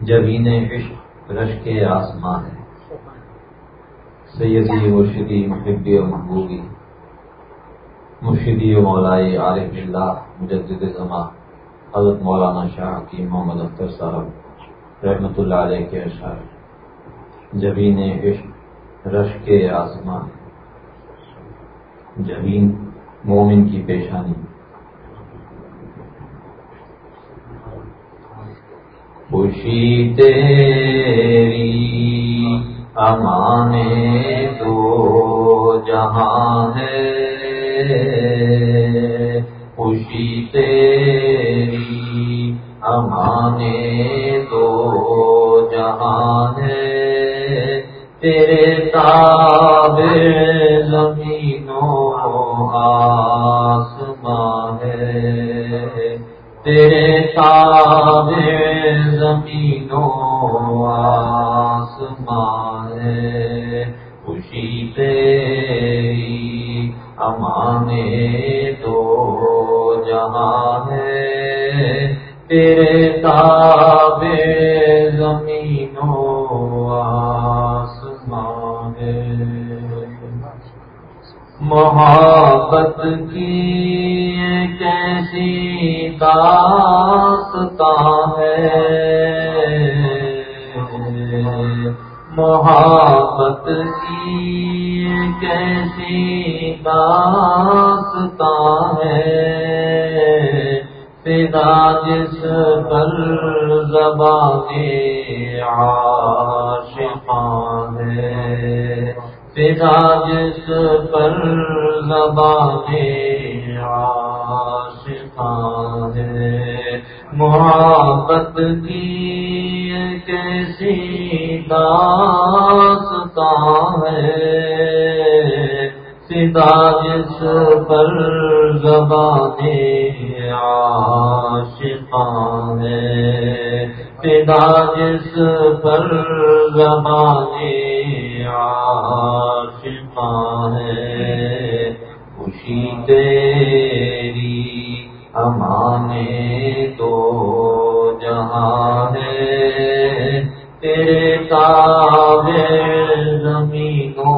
جبین عشق رش کے آسمان ہے سیدی مرشدی محبی و محبوبی مرشدی و مولائی عارف اللہ مجدد زمان، حضرت مولانا شاہ کی محمد اختر صاحب رحمۃ اللہ علیہ کے اشعار جبین عشق رش کے آسمان جبین مومن کی پیشانی خوشی تیری امانے تو جہاں ہے خوشی تیری امانے تو جہاں ہے، تیرے تاب زمینوں آسمان ہے، تیرے تاب زمین و آسمان ہے خوشی تیری امانے دو جہاں ہے تیرے ساتھ محبت کی کیسی داستہ ہے؟ فدا جس پر زبان عاشقان ہے۔ فدا جس پر زبان عاشقان ہے۔ محبت کی کیسی داستہ ہے؟ سدا جس پر زبان عاشقان ہے سدا جس پر زبان عاشقان ہے خوشی تیری امانے تو جہاں ہے تیرے تاب زمینوں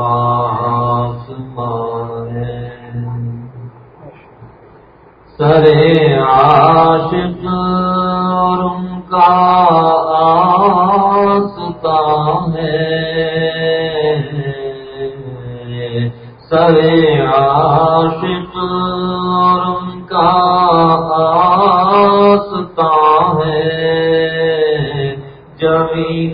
آسمان سرے عاشق اور ان کا آستا ہے سرے عاشق اور ان کا آستا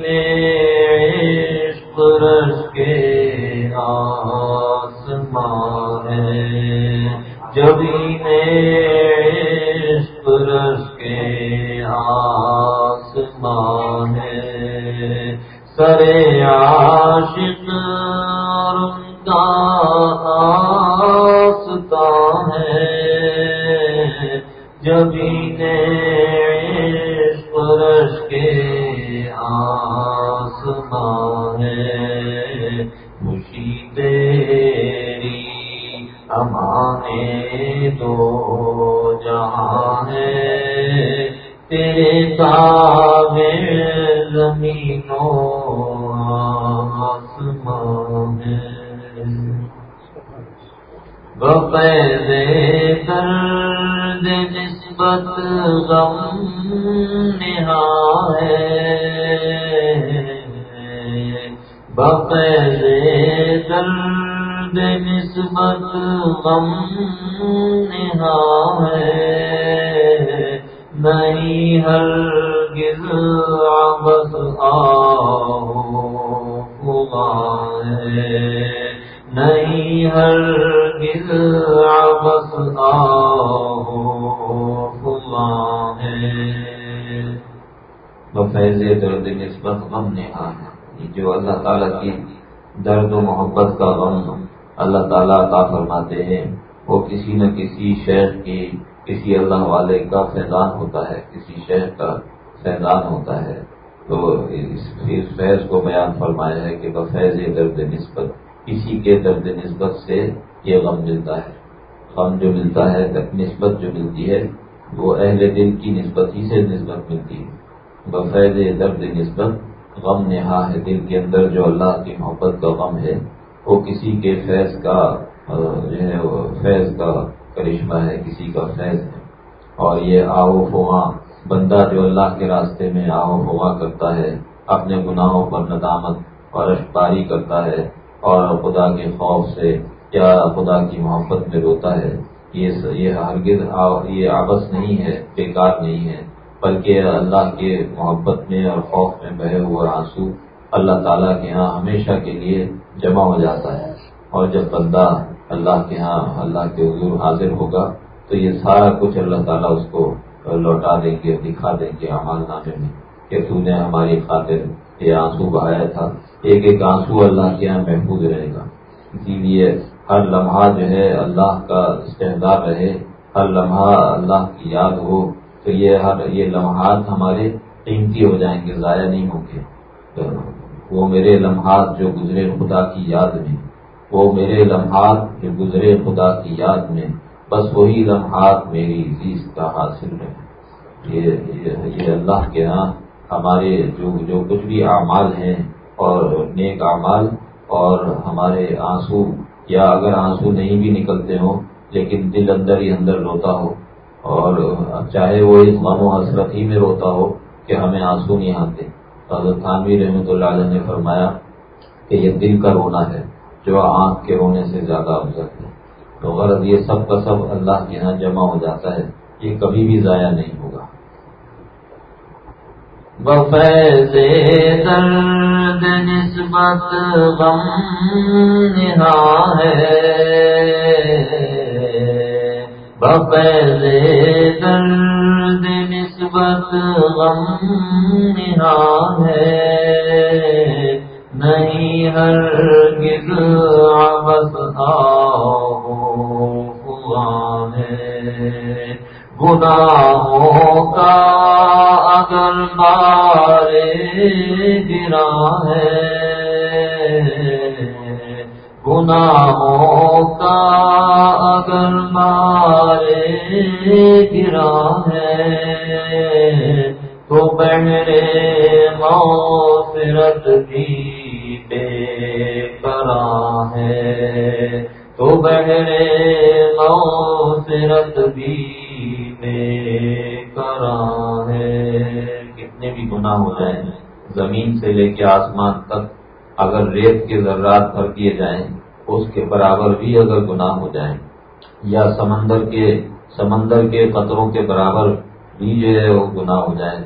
عشق رش کے آسمان ہے۔ عشق رش بفیض درد نسبت غم نہا ہے۔ بفیض درد نسبت غم نہا ہے۔ نہیں ہر گز آبس آ ہے۔ نہیں، ہر گز آبس ہے۔ بفیض درد نسبت غم نے ہاں ہے۔ جو اللہ تعالیٰ کی درد و محبت کا غم اللہ تعالیٰ عطا فرماتے ہیں، وہ کسی نہ کسی شیخ کی، کسی اللہ والے کا فیضان ہوتا ہے، کسی شیخ کا فیضان ہوتا ہے۔ تو اس فیض کو بیان فرمایا ہے کہ بفیض درد نسبت کسی کے درد نسبت سے یہ غم ملتا ہے۔ غم جو ملتا ہے نسبت جو ملتی ہے، وہ اہل دل کی نسبت ہی سے نسبت ملتی ہے۔ بفید درد نسبت، غم نہا ہے دل کے اندر جو اللہ کی محبت کا غم ہے، وہ کسی کے فیض کا جو ہے فیض کا کرشمہ ہے، کسی کا فیض ہے۔ اور یہ آو فواں بندہ جو اللہ کے راستے میں آو فواں کرتا ہے، اپنے گناہوں پر ندامت اور اشپاری کرتا ہے اور خدا کے خوف سے یا خدا کی محبت میں روتا ہے؟ یہ ہرگز یہ آبس نہیں ہے، بیکار نہیں ہے، بلکہ اللہ کے محبت میں اور خوف میں بہے ہوئے آنسو اللہ تعالیٰ کے ہاں ہمیشہ کے لیے جمع ہو جاتا ہے۔ اور جب بندہ اللہ کے ہاں اللہ کے حضور حاضر ہوگا، تو یہ سارا کچھ اللہ تعالیٰ اس کو لوٹا دیں گے، دکھا دیں گے عمال نامے میں کہ تو نے ہماری خاطر یہ آنسو بہایا تھا۔ ایک ایک آنسو اللہ کے یہاں محفوظ رہے گا۔ اسی لیے ہر لمحہ جو ہے اللہ کا استحدار رہے، ہر لمحہ اللہ کی یاد ہو، تو یہ ہر یہ لمحات ہمارے قیمتی ہو جائیں گے، ضائع نہیں ہوں گے۔ وہ میرے لمحات جو گزرے خدا کی یاد میں، وہ میرے لمحات جو گزرے خدا کی یاد میں، بس وہی لمحات میری عزیز کا حاصل ہے یہ اللہ کے ہاں ہمارے جو جو کچھ بھی اعمال ہیں اور نیک اعمال اور ہمارے آنسو، یا اگر آنسو نہیں بھی نکلتے ہوں، لیکن دل اندر ہی اندر روتا ہو، اور چاہے وہ اس غم و حسرت ہی میں روتا ہو کہ ہمیں آنسو نہیں آتے۔ حضرت تھانوی رحمۃ اللہ علیہ نے فرمایا کہ یہ دل کا رونا ہے، جو آنکھ کے رونے سے زیادہ افضل ہے۔ تو غرض یہ سب کا سب اللہ کے یہاں جمع ہو جاتا ہے، یہ کبھی بھی ضائع نہیں۔ بفیض درد نسبت غم نہا ہے۔ بفیض درد نسبت غم نہا ہے۔ نہیں ہر گز ہوا ہے۔ گناہوں کا اگر مارے گرا ہے۔ گناہوں کا اگر مارے گرا ہے، تو بہرے موسرت بھی کرا ہے۔ تو بہرے موسرت بھی کرا ہے۔ کتنے بھی گناہ ہو جائیں، زمین سے لے کے آسمان تک اگر ریت کے ذرات بھر دیے جائیں، اس کے برابر بھی اگر گناہ ہو جائیں، یا سمندر کے سمندر کے قطروں کے برابر بھی جو ہے وہ گناہ ہو جائیں۔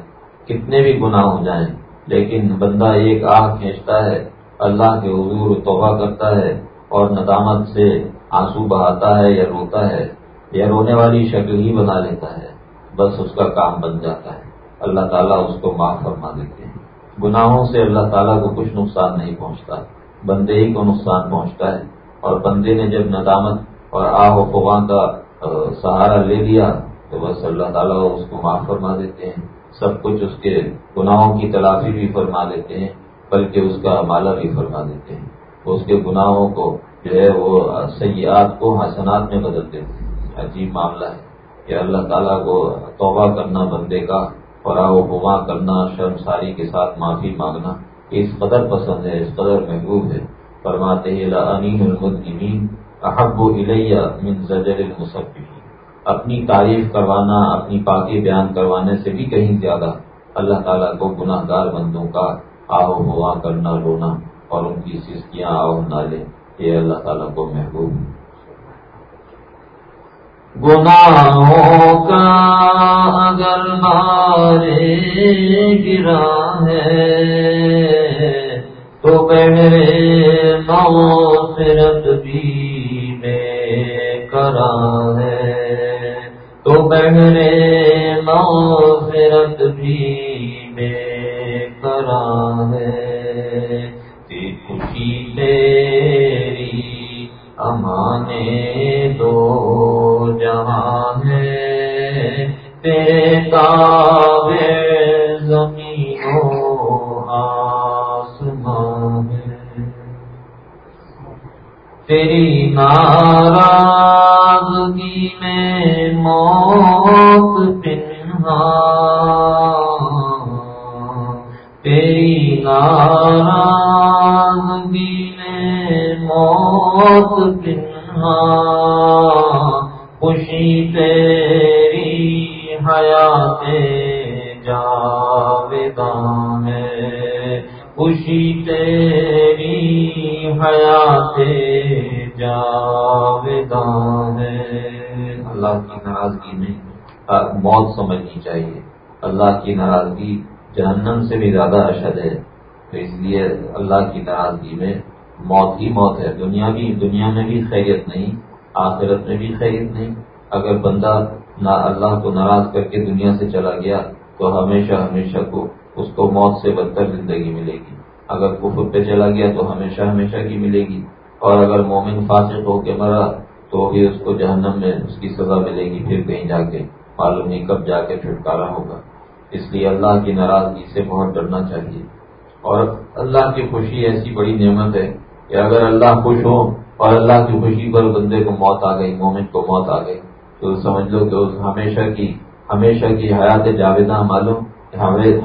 کتنے بھی گناہ ہو جائیں، لیکن بندہ ایک آہ کھینچتا ہے، اللہ کے حضور توبہ کرتا ہے اور ندامت سے آنسو بہاتا ہے یا روتا ہے۔ یا رونے والی شکل ہی بنا لیتا ہے، بس اس کا کام بن جاتا ہے۔ اللہ تعالیٰ اس کو معاف فرما دیتے ہیں۔ گناہوں سے اللہ تعالیٰ کو کچھ نقصان نہیں پہنچتا۔ بندے ہی کو نقصان پہنچتا ہے۔ اور بندے نے جب ندامت اور آہ و فواں کا سہارا لے لیا، تو بس اللہ تعالیٰ اس کو معاف فرما دیتے ہیں۔ سب کچھ اس کے گناہوں کی تلافی بھی فرما دیتے ہیں، بلکہ اس کا مالا بھی فرما دیتے ہیں۔ اس کے گناہوں کو جو ہے وہ سیاحت کو، حسنات میں بدل دیتے ہیں۔ عجیب معاملہ ہے کہ اللہ تعالیٰ کو توبہ کرنا بندے کا اور و گما کرنا، شرم ساری کے ساتھ معافی مانگنا، اس قدر پسند ہے، اس قدر محبوب ہے۔ فرماتے المدمین احب الیہ من زجر المصفین اپنی تعریف کروانا، اپنی پاکی بیان کروانے سے بھی کہیں زیادہ اللہ تعالیٰ کو گناہ گار بندوں کا آہو ہوا کرنا، رونا اور ان کی سستیاں آؤ نالے، یہ اللہ تعالیٰ کو محبوب گناہوں کا اگر مارے گرا ہے، تو بہرے مغفرت بھی بے کرا ہے۔ تو بہرے مغفرت بھی میں کرا ہے۔ خوشی تیری امانے دو جہاں ہے تیرے تابے زمین آسمان تیری ناراضگی میں موت پنہا ناراضگی موت پنہا خوشی تیری حیات جاویدان ہے۔ خوشی تیری حیات جاویدان ہے۔ اللہ کی ناراضگی میں موت سمجھنی چاہیے۔ اللہ کی ناراضگی جہنم سے بھی زیادہ اشد ہے۔ تو اس لیے اللہ کی ناراضگی میں موت ہی موت ہے۔ دنیا بھی دنیا میں بھی خیریت نہیں، آخرت میں بھی خیریت نہیں۔ اگر بندہ نہ اللہ کو ناراض کر کے دنیا سے چلا گیا، تو ہمیشہ ہمیشہ کو اس کو موت سے بدتر زندگی ملے گی۔ اگر کفر پہ چلا گیا، تو ہمیشہ ہمیشہ کی ملے گی۔ اور اگر مومن فاسق ہو کے مرا، تو بھی اس کو جہنم میں اس کی سزا ملے گی، پھر کہیں جا کے۔ معلوم نہیں کب جا کے چھٹکارا ہوگا۔ اس لیے اللہ کی ناراضگی سے بہت ڈرنا چاہیے۔ اور اللہ کی خوشی ایسی بڑی نعمت ہے کہ اگر اللہ خوش ہو اور اللہ کی خوشی پر بندے کو موت آ گئی، مومن کو موت آ گئی، تو سمجھ لو کہ ہمیشہ کی ہمیشہ کی حیات جاویدہ معلوم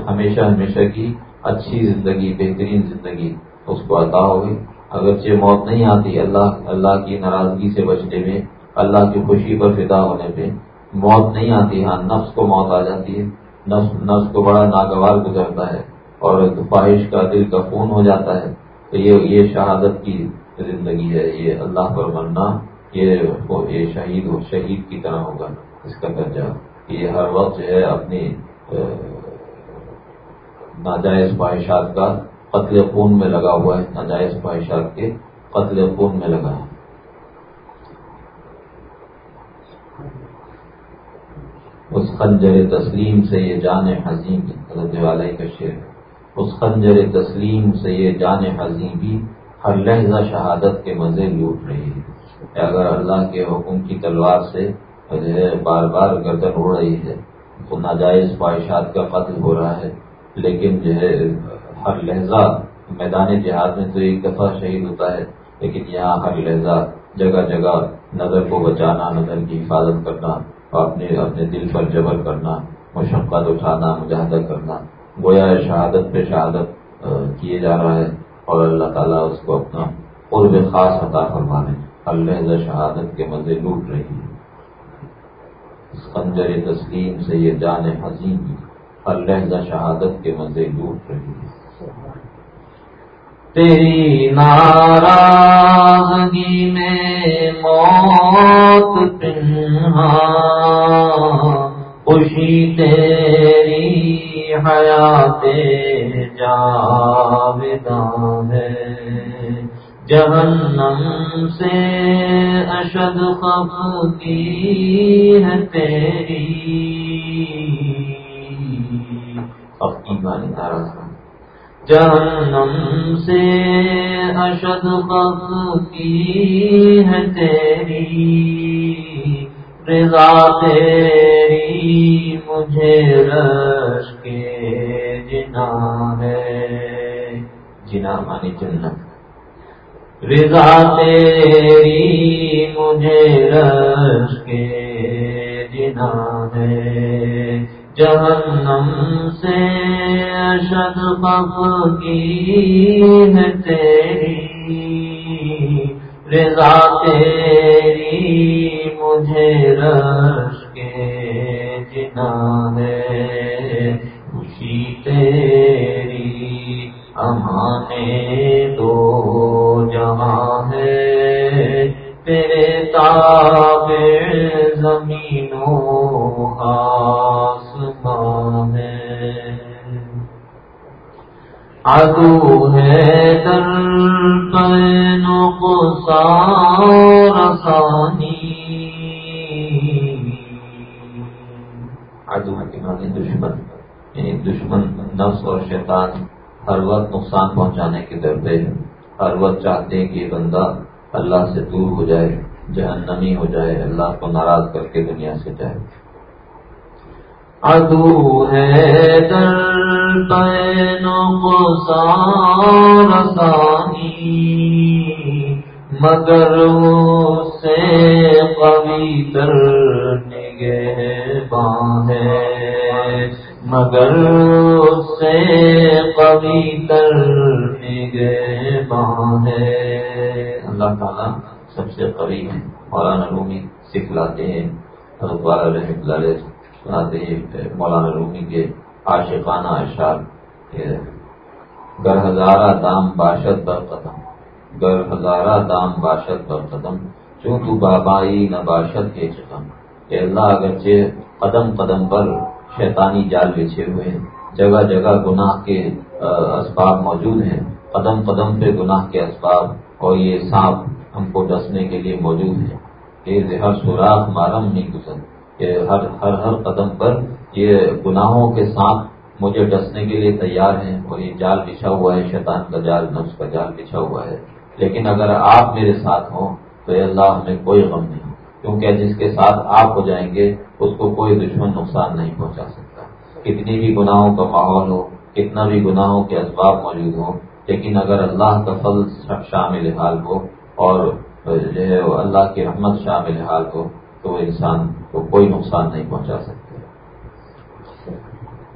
ہمیشہ ہمیشہ کی اچھی زندگی، بہترین زندگی اس کو عطا ہوگی۔ اگرچہ موت نہیں آتی اللہ اللہ کی ناراضگی سے بچنے میں، اللہ کی خوشی پر فدا ہونے پہ موت نہیں آتی ہاں نفس کو موت آ جاتی ہے۔ نفس نفس کو بڑا ناگوار گزرتا ہے اور خواہش کا دل کا خون ہو جاتا ہے۔ یہ یہ شہادت کی زندگی ہے، یہ اللہ پر مرنا یہ یہ شہید ہو شہید کی طرح ہوگا، اس کا درجہ۔ یہ ہر وقت جو ہے اپنی ناجائز خواہشات کا قتل خون میں لگا ہوا ہے، ناجائز خواہشات کے قتل خون میں لگا ہے۔ اس خنجر تسلیم سے یہ جان حضیم حضرت والی کا شعر۔ اس خنجر تسلیم سے یہ جان حضیم بھی ہر لہجہ شہادت کے مزے لوٹ رہی ہے اگر اللہ کے حکم کی تلوار سے جو ہے بار بار گردن اڑ رہی ہے، تو ناجائز خواہشات کا قتل ہو رہا ہے۔ لیکن جو ہے، ہر لہجہ میدان جہاد میں تو ایک دفعہ شہید ہوتا ہے، لیکن یہاں ہر لہجہ جگہ جگہ نظر کو بچانا، نظر کی حفاظت کرنا، اپنے اپنے دل پر جبر کرنا، مشقت اٹھانا، مجاہدہ کرنا۔ گویا شہادت پہ شہادت کیے جا رہا ہے اور اللہ تعالیٰ اس کو اپنا قرب خاص عطا فرمانے، اللہ شہادت کے مزے لوٹ رہی ہے اس خنجر تسلیم سے یہ جان حسین اللہ شہادت کے مزے لوٹ رہی ہے تیری ناراضگی میں موت پنہا خوشی تیری حیات جاویدان ہے۔ جہنم سے اشد خف کی ہے تیری۔ اپنی مانی ناراض جہنم سے اشد بخ کی ہے تیری۔ رضا تیری مجھے رش کے جنا ہے۔ جنا مانی جنت۔ رضا تیری مجھے رش کے جنا ہے۔ جہنم سے اشد بف کی ہے تیری۔ رضا تیری مجھے رش کے جنا ہے خوشی تیری امانے دو جہاں ہے تیرے تاب زمینوں ادو ہے در کو سارسانی ادو کے معنی دشمن یعنی دشمن، نفس اور شیطان ہر وقت نقصان پہنچانے کے در پہ ہر وقت چاہتے ہیں کہ بندہ اللہ سے دور ہو جائے، جہنمی ہو جائے، اللہ کو ناراض کر کے دنیا سے جائے۔ ادو ہے در کو سارسانی مگر سے پویتر نگہ ہے۔ مگر سے کبھی تر ہے۔ اللہ تعالیٰ سب سے قریب ہے مولانا رومی سکھلاتے ہیں حضرت رحمۃ اللہ سناتے ہیں مولانا رومی کے عاشقانہ اشعار گر ہزارہ دام باشد بر قدم، گر ہزارہ دام باشد بر قدم، چوں تو بابائی نہ باشد کے چکم، کہ اللہ اگرچہ قدم قدم پر شیطانی جال بچھے ہوئے ہیں، جگہ جگہ گناہ کے اسباب موجود ہیں، قدم قدم پہ گناہ کے اسباب اور یہ سانپ ہم کو ڈسنے کے لیے موجود ہے کہ ہر سوراخ مارم نہیں گزر کہ ہر ہر ہر قدم پر یہ گناہوں کے ساتھ مجھے ڈسنے کے لیے تیار ہیں اور یہ جال بچھا ہوا ہے، شیطان کا جال، نفس کا جال بچھا ہوا ہے۔ لیکن اگر آپ میرے ساتھ ہوں تو اللہ ہمیں کوئی غم نہیں۔ کیونکہ جس کے ساتھ آپ ہو جائیں گے، اس کو کوئی دشمن نقصان نہیں پہنچا سکتا۔ کتنی بھی گناہوں کا ماحول ہو، کتنا بھی گناہوں کے اسباب موجود ہوں، لیکن اگر اللہ کا فضل شامل حال ہو اور، جو ہے، اللہ کی رحمت شامل حال ہو تو انسان کو کوئی نقصان نہیں پہنچا سکتا۔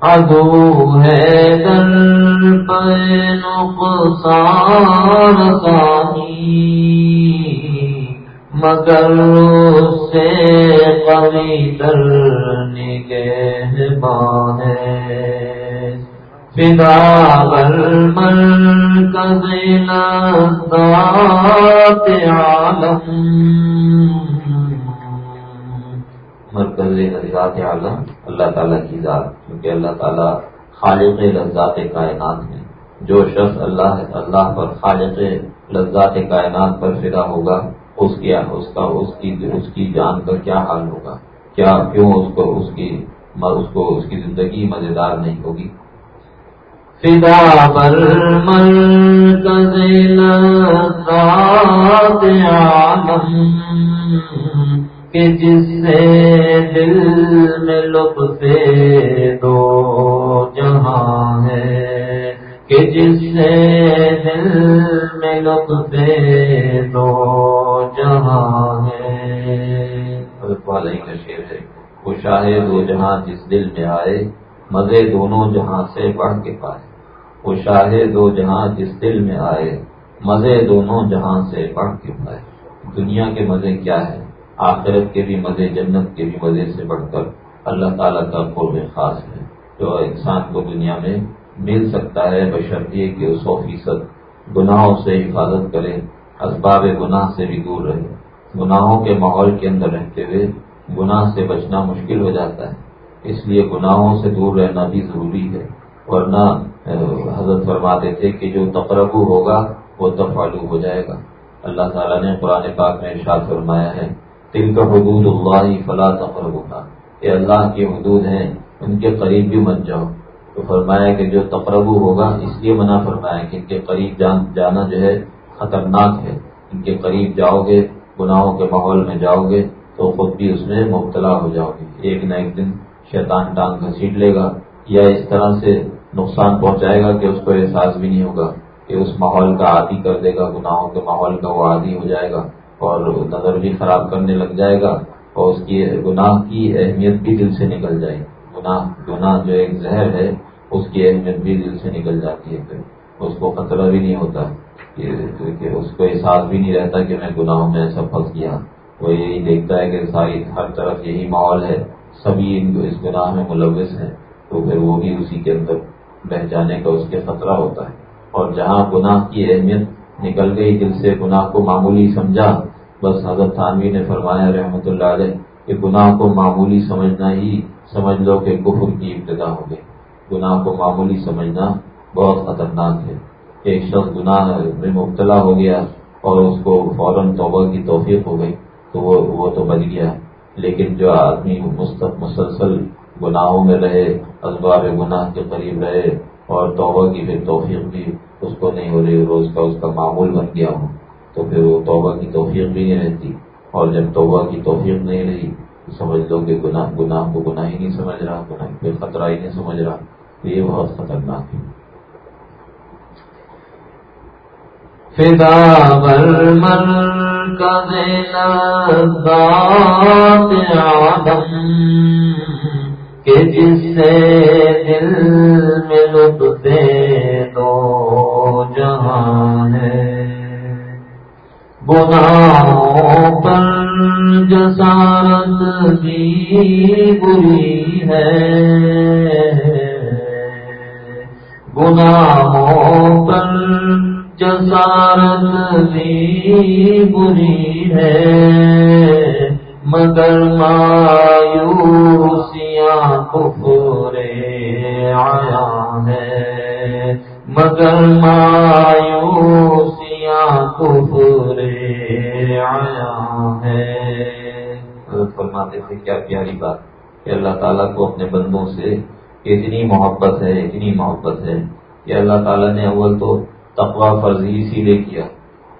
ادو ہے در نقصان سانی مگر سے قوی در نگہبان ہے۔ فدا بل من کذل عالم۔ مرکز ذات عالم، اللہ تعالیٰ کی ذات، کیونکہ اللہ تعالیٰ خالق لذات کائنات ہے جو شخص اللہ اللہ پر خالق لذات کائنات پر فدا ہوگا، اس کی، اس کا، اس کی اس کی جان کا کیا حال ہوگا؟ کیا، کیوں اس کو، اس کی، اس کو، اس کی زندگی مزیدار نہیں ہوگی؟ فدا پر مرکز لذات عالم۔ کہ جس سے دل میں لطف دو جہاں ہے، کہ جس سے دل میں لطف دو جہاں ہے۔ کا شیر ہے خوشاہ دو جہاں جس دل میں آئے، مزے دونوں جہاں سے بڑھ کے پائے۔ خوشاہ دو جہاں جس دل میں آئے، مزے دونوں جہاں سے بڑھ کے پائے۔ دنیا کے مزے کیا ہے آخرت کے بھی مزے، جنت کے بھی مزے سے بڑھ کر اللہ تعالیٰ کا قرب خاص ہے۔ جو انسان کو دنیا میں مل سکتا ہے بشرطیے کہ سو فیصد گناہوں سے حفاظت کرے، اسباب گناہ سے بھی دور رہے۔ گناہوں کے ماحول کے اندر رہتے ہوئے گناہ سے بچنا مشکل ہو جاتا ہے۔ اس لیے گناہوں سے دور رہنا بھی ضروری ہے۔ ورنہ حضرت فرماتے تھے کہ جو تقربو ہوگا، وہ تفالو ہو جائے گا۔ اللہ تعالیٰ نے قرآن پاک میں ارشاد فرمایا ہے دل کا حدود اللہ فلاں ہوگا یہ اللہ کی حدود ہیں، ان کے قریب بھی مت جاؤ۔ تو فرمایا کہ جو تقرب ہوگا، اس لیے منع فرمایا کہ ان کے قریب جان جانا جو ہے خطرناک ہے۔ ان کے قریب جاؤ گے، گناہوں کے ماحول میں جاؤ گے، تو خود بھی اس میں مبتلا ہو جاؤ گے۔ ایک نہ ایک دن شیطان ٹانگ گھسیٹ لے گا، یا اس طرح سے نقصان پہنچائے گا کہ اس کو احساس بھی نہیں ہوگا کہ اس ماحول کا عادی کر دے گا، گناہوں کے ماحول کا وہ عادی ہو جائے گا۔ اور نظر بھی خراب کرنے لگ جائے گا اور اس کی گناہ کی اہمیت بھی دل سے نکل جائے گی گناہ گناہ جو ایک زہر ہے، اس کی اہمیت بھی دل سے نکل جاتی ہے پھر۔ اس کو خطرہ بھی نہیں ہوتا کہ اس کو احساس بھی نہیں رہتا کہ میں گناہوں میں ایسا پھنس گیا۔ وہ یہی دیکھتا ہے کہ ساری ہر طرف یہی ماحول ہے، سبھی اس گناہ میں ملوث ہیں۔ تو پھر وہ بھی اسی کے اندر بہ جانے کا اس کے خطرہ ہوتا ہے۔ اور جہاں گناہ کی اہمیت نکل گئی دل سے گناہ کو معمولی سمجھا۔ بس حضرت تھانوی نے فرمایا، رحمۃ اللہ علیہ، کہ گناہ کو معمولی سمجھنا ہی سمجھ لو کہ کفر کی ابتدا ہو گئی۔ گناہ کو معمولی سمجھنا بہت خطرناک ہے۔ ایک شخص گناہ میں مبتلا ہو گیا اور اس کو فوراً توبہ کی توفیق ہو گئی، تو وہ وہ تو بچ گیا۔ لیکن جو آدمی مسلسل گناہوں میں رہے اسباب گناہ کے قریب رہے اور توبہ کی پھر توفیق بھی اس کو نہیں ہو رہی، روز کا اس کا معمول بن گیا ہوں۔ تو پھر وہ توبہ کی توفیق بھی نہیں رہتی۔ اور جب توبہ کی توفیق نہیں رہی، تو سمجھ لو کہ گناہ گناہ کو گناہ ہی نہیں سمجھ رہا، گناہ کوئی خطرہ ہی نہیں سمجھ رہا۔ تو یہ بہت خطرناک ہے۔ فدا کا کہ جس سے دل میں لطف جہاں ہے۔ گناہوں پر جسارت بھی بری ہے۔ گناہوں پر جسارت بھی بری ہے۔ مگر مایوسیاں کفور آیا ہے مگر مایوسیاں کفرے آیا ہے۔ فرماتے تھے، کیا پیاری بات کہ اللہ تعالیٰ کو اپنے بندوں سے اتنی محبت ہے، اتنی محبت ہے کہ اللہ تعالیٰ نے اول تو تقوا فرضی اسی لیے کیا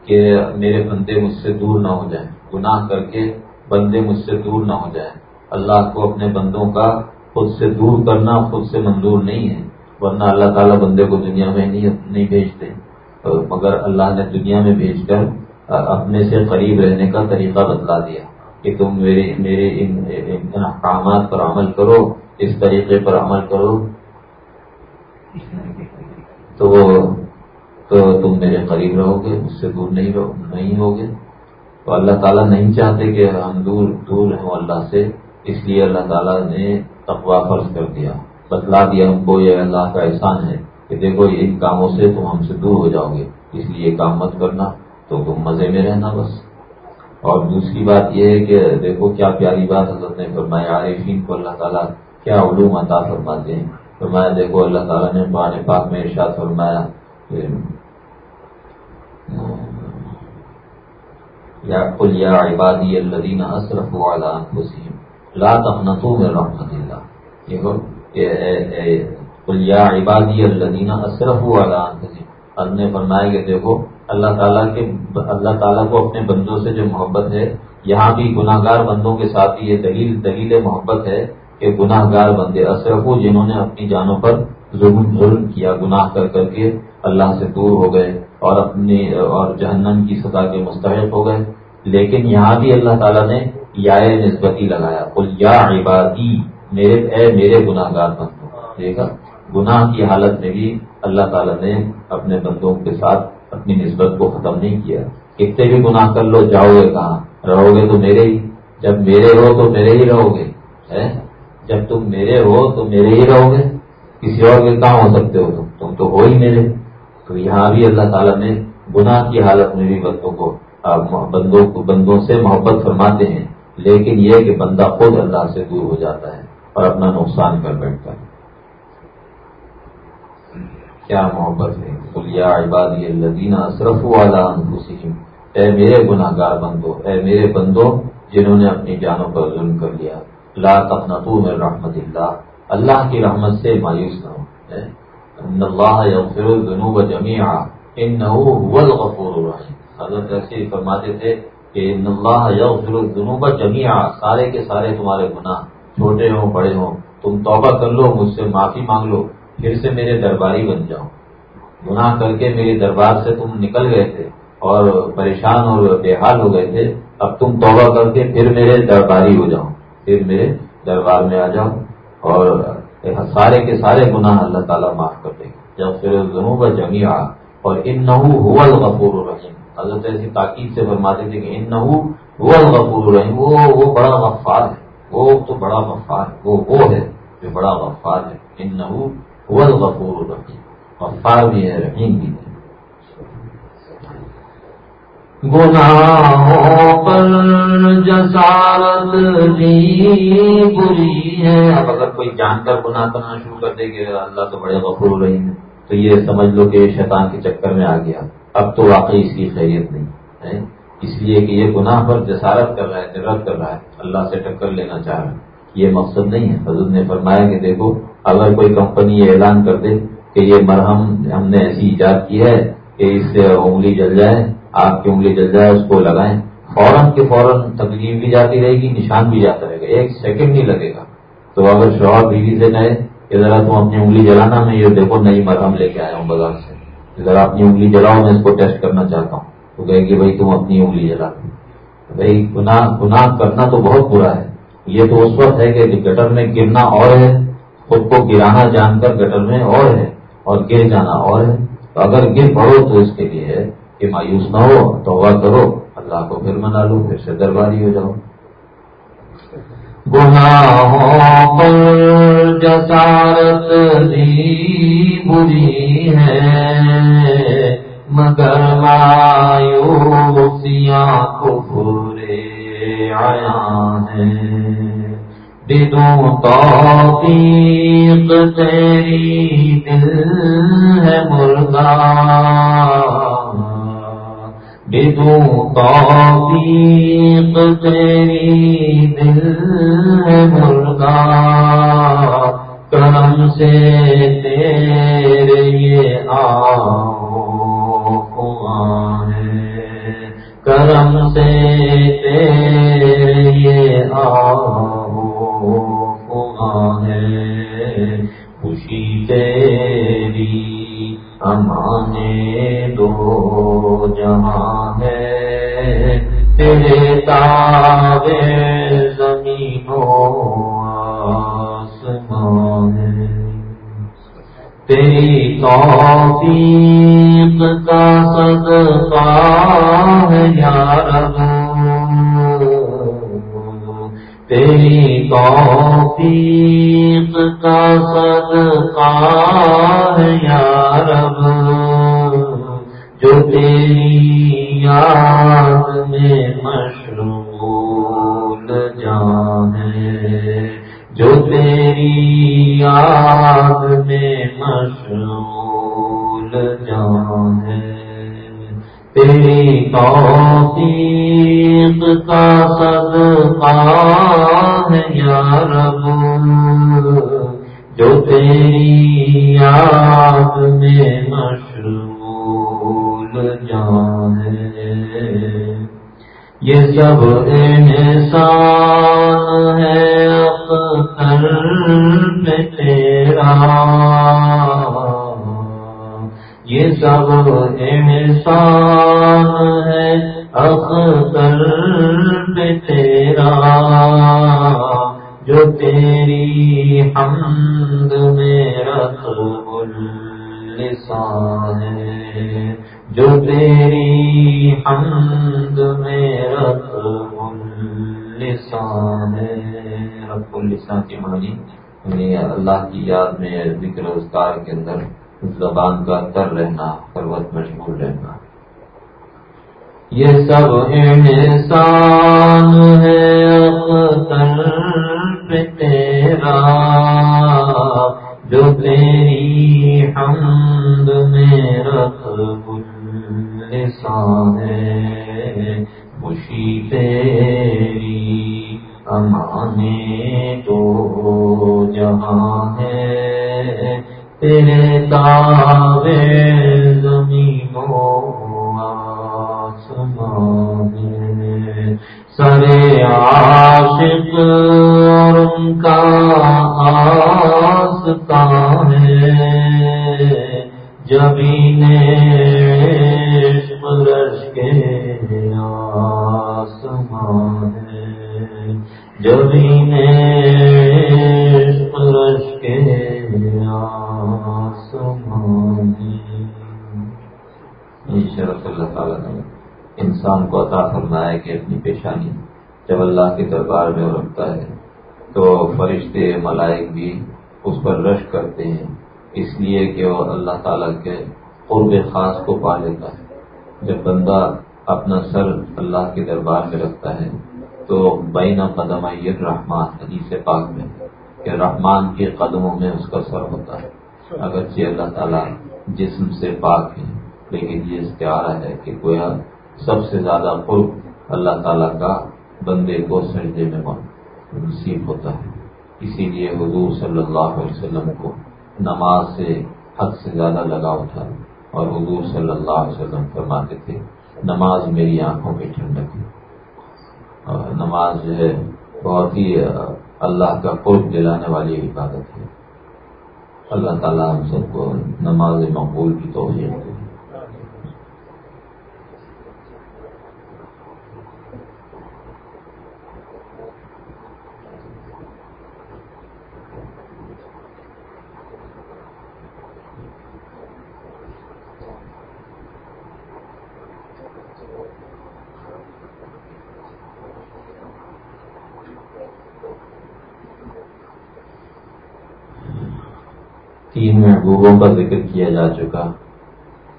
کہ میرے بندے مجھ سے دور نہ ہو جائیں، گناہ کر کے بندے مجھ سے دور نہ ہو جائیں۔ اللہ کو اپنے بندوں کا خود سے دور کرنا خود سے منظور نہیں ہے۔ ورنہ اللہ تعالیٰ بندے کو دنیا میں نہیں بھیجتے۔ مگر اللہ نے دنیا میں بھیج کر اپنے سے قریب رہنے کا طریقہ بتلا دیا کہ تم میرے میرے ان احکامات پر عمل کرو، اس طریقے پر عمل کرو۔ تو تو تم میرے قریب رہو گے مجھ سے دور نہیں رہو، نہیں ہوگے۔ تو اللہ تعالیٰ نہیں چاہتے کہ ہم دور دور ہوں اللہ سے، اس لیے اللہ تعالیٰ نے تقوا فرض کر دیا۔ بتلا دیا ہم کو یہ اللہ کا احسان ہے کہ دیکھو ان کاموں سے تم ہم سے دور ہو جاؤ گے۔ اس لیے کام مت کرنا، تو تم مزے میں رہنا بس۔ اور دوسری بات یہ ہے کہ دیکھو کیا پیاری بات حضرت نے فرمایا، عارفین کو اللہ تعالیٰ کیا علوم عطا فرماتے ہیں؟ فرمایا، دیکھو اللہ تعالیٰ نے قرآن پاک میں ارشاد فرمایا یا قل یا عبادی الذین اسرفوا علی انفسهم لا تقنطوا من رحمت اللہ۔ دیکھو قل عبادی الذین اسرفوا علی اللہ نے فرمایا کہ دیکھو، اللہ تعالیٰ کے اللہ تعالیٰ کو اپنے بندوں سے جو محبت ہے، یہاں بھی گناہ گار بندوں کے ساتھ یہ دلیل دلیل محبت ہے کہ گناہ گار بندے اشرف جنہوں نے اپنی جانوں پر ظلم ظلم کیا، گناہ کر کر کے اللہ سے دور ہو گئے اور اپنی اور جہنم کی سزا کے مستحق ہو گئے۔ لیکن یہاں بھی اللہ تعالیٰ نے یا نسبتی لگایا۔ کل یا عبادی میرے اے میرے گناہ گار بندوں، دیکھا؟ گناہ کی حالت میں بھی اللہ تعالیٰ نے اپنے بندوں کے ساتھ اپنی نسبت کو ختم نہیں کیا۔ کتنے بھی گناہ کر لو، جاؤ گے کہاں؟ رہو گے تو میرے ہی۔ جب میرے ہو تو میرے ہی رہو گے۔ جب تم میرے ہو تو میرے ہی رہو گے۔ کسی اور کے کہاں ہو سکتے ہو تم؟ تم تو ہو ہی میرے۔ تو یہاں بھی اللہ تعالیٰ نے گناہ کی حالت میں بھی بندوں کو بندوں کو، بندوں سے محبت فرماتے ہیں۔ لیکن یہ کہ بندہ خود اللہ سے دور ہو جاتا ہے۔ اور اپنا نقصان کر بیٹھتا ہے۔ کیا محبت ہے؟ عبادی الدینہ اشرف والا اے میرے گناہ گار بندو، اے میرے بندو، جنہوں نے اپنی جانوں پر ظلم کر لیا۔ لا تقنطو من رحمت اللہ۔ اللہ کی رحمت سے مایوس نہ ہو۔ ان اللہ یغفر الذنوب جميعا انه هو الغفور الرحیم۔ حضرت ایسے فرماتے تھے کہ ان اللہ یغفر الذنوب جميعا سارے کے سارے تمہارے گناہ۔ چھوٹے ہوں، بڑے ہوں، تم توبہ کر لو، مجھ سے معافی مانگ لو، پھر سے میرے درباری بن جاؤ گناہ کر کے میرے دربار سے تم نکل گئے تھے اور پریشان اور بے حال ہو گئے تھے، اب تم توبہ کر کے پھر میرے درباری ہو جاؤ پھر میرے دربار میں آ جاؤ اور سارے کے سارے گناہ اللہ تعالیٰ معاف کر دے گا۔ جب پھر دونوں کا جمی آ اور ان نحو ہو الغفور الرحیم۔ حضرت ایسی تاکید سے فرماتے تھے کہ ان نحو ہو الغفور الرحیم، وہ وہ بڑا غفار ہے۔ وہ تو بڑا غفار ہے، وہ وہ ہے جو بڑا غفار ہے۔ ان نحو ہو الغفور الرحیم۔ غفار بھی ہے، رحیم بھی ہے۔ گناہوں پر جسارت بری ہے۔ اب اگر کوئی جان کر گناہ کرنا شروع کر دے کہ اللہ تو بڑے غفور رہی ہے، تو یہ سمجھ لو کہ شیطان کے چکر میں آ گیا۔ اب تو واقعی اس کی خیریت نہیں، ہے؟ اس لیے کہ یہ گناہ پر جسارت کر رہا ہے جرت کر رہا ہے، اللہ سے ٹکر لینا چاہ رہا ہے۔ یہ مقصد نہیں ہے۔ حضرت نے فرمایا کہ دیکھو، اگر کوئی کمپنی یہ اعلان کر دے کہ یہ مرہم ہم نے ایسی ایجاد کی ہے کہ اس سے انگلی جل جائے آپ کی انگلی جل جائے، اس کو لگائیں۔ فوراً کے فوراً تکلیف بھی جاتی رہے گی، نشان بھی جاتا رہے گا۔ ایک سیکنڈ نہیں لگے گا۔ تو اگر شوہر بیوی سے کہے کہ ذرا تم اپنی انگلی جلانا، میں یہ دیکھو نئی مرہم لے کے آیا ہوں بازار سے۔ ذرا اپنی انگلی جلاؤ، میں اس کو ٹیسٹ کرنا چاہتا ہوں۔ تو کہے کہ بھائی تم اپنی انگلی جلا۔ بھائی گناہ گناہ کرنا تو بہت برا ہے۔ یہ تو اس وقت ہے کہ گٹر میں گرنا اور ہے، خود کو گرانا جان کر گٹر میں اور ہے اور گر جانا اور ہے۔ تو اگر گر پڑو تو اس کے لیے ہے کہ مایوس نہ ہو، توبہ کرو۔ اللہ کو پھر منا لو، پھر سے درباری ہو جاؤ۔ گناہوں پر جسارت بری ہے۔ مگر مایوسیاں کفر آیا ہے بدوں توفیق تیری دل ہے مردہ بدوں توفیق تیری دل ہے مردہ کرم سے تیرے یہ آؤ ہے کرم سے تیرے یہ ہے خوشی تیری امانے دو جہاں ہے تیرے تابے زمینوں تیری توفیق کا صدقہ ہے یا رب تیری توفیق کا صدقہ ہے یا رب جو تیری یاد میں مشغول جان ہے، جو تیری یاد میں مشغول جان ہے۔ تیری توفیق کا صدقہ ہے یا رب۔ جو تیری یاد میں مشغول جان ہے۔ یہ سب انسان ہے میں تیرا یہ سب انسان ہے اختر میں تیرا جو تیری حمد میں رت لسان ہے جو تیری حمد میں لسان ہے۔ رب السان کی معنی یعنی اللہ کی یاد میں ذکر اسکار کے اندر زبان کا تر رہنا، پروت مشغول رہنا۔ یہ سب انسان ہے پہ تیرا۔ جو تیری حمد میں رکھ لسان ہے۔ خوشی تیری امانے تو جہاں ہے۔ تیرے تابے زمینوں آسمان ہے۔ سرے عاشق اور ان کا آستا ہے۔ جبین رش کے آسمان جبین رش کے آسمان شرف اللہ تعالیٰ نے انسان کو عطا فرمایا کہ اپنی پیشانی جب اللہ کے دربار میں رکھتا ہے، تو فرشتے ملائک بھی اس پر رش کرتے ہیں، اس لیے کہ وہ اللہ تعالیٰ کے قرب خاص کو پا لیتا ہے۔ جب بندہ اپنا سر اللہ کے دربار میں رکھتا ہے، تو بین قدم یہ رحمان حدیث پاک میں، کہ رحمان کے قدموں میں اس کا سر ہوتا ہے۔ اگرچہ اللہ تعالیٰ جسم سے پاک ہے لیکن یہ استعارہ ہے کہ گویا سب سے زیادہ قرب اللہ تعالیٰ کا بندے کو سجدے میں نصیب ہوتا ہے۔ اسی لیے حضور صلی اللہ علیہ وسلم کو نماز سے حد سے زیادہ لگاؤ تھا۔ اور حضور صلی اللہ علیہ وسلم فرماتے تھے، نماز میری آنکھوں کی ٹھنڈک ہے۔ نماز جو ہے، بہت ہی اللہ کا قرب دلانے والی عبادت ہے۔ اللہ تعالیٰ ہم سب کو نماز مقبول کی توفیق دے۔ محبوبوں کا ذکر کیا جا چکا،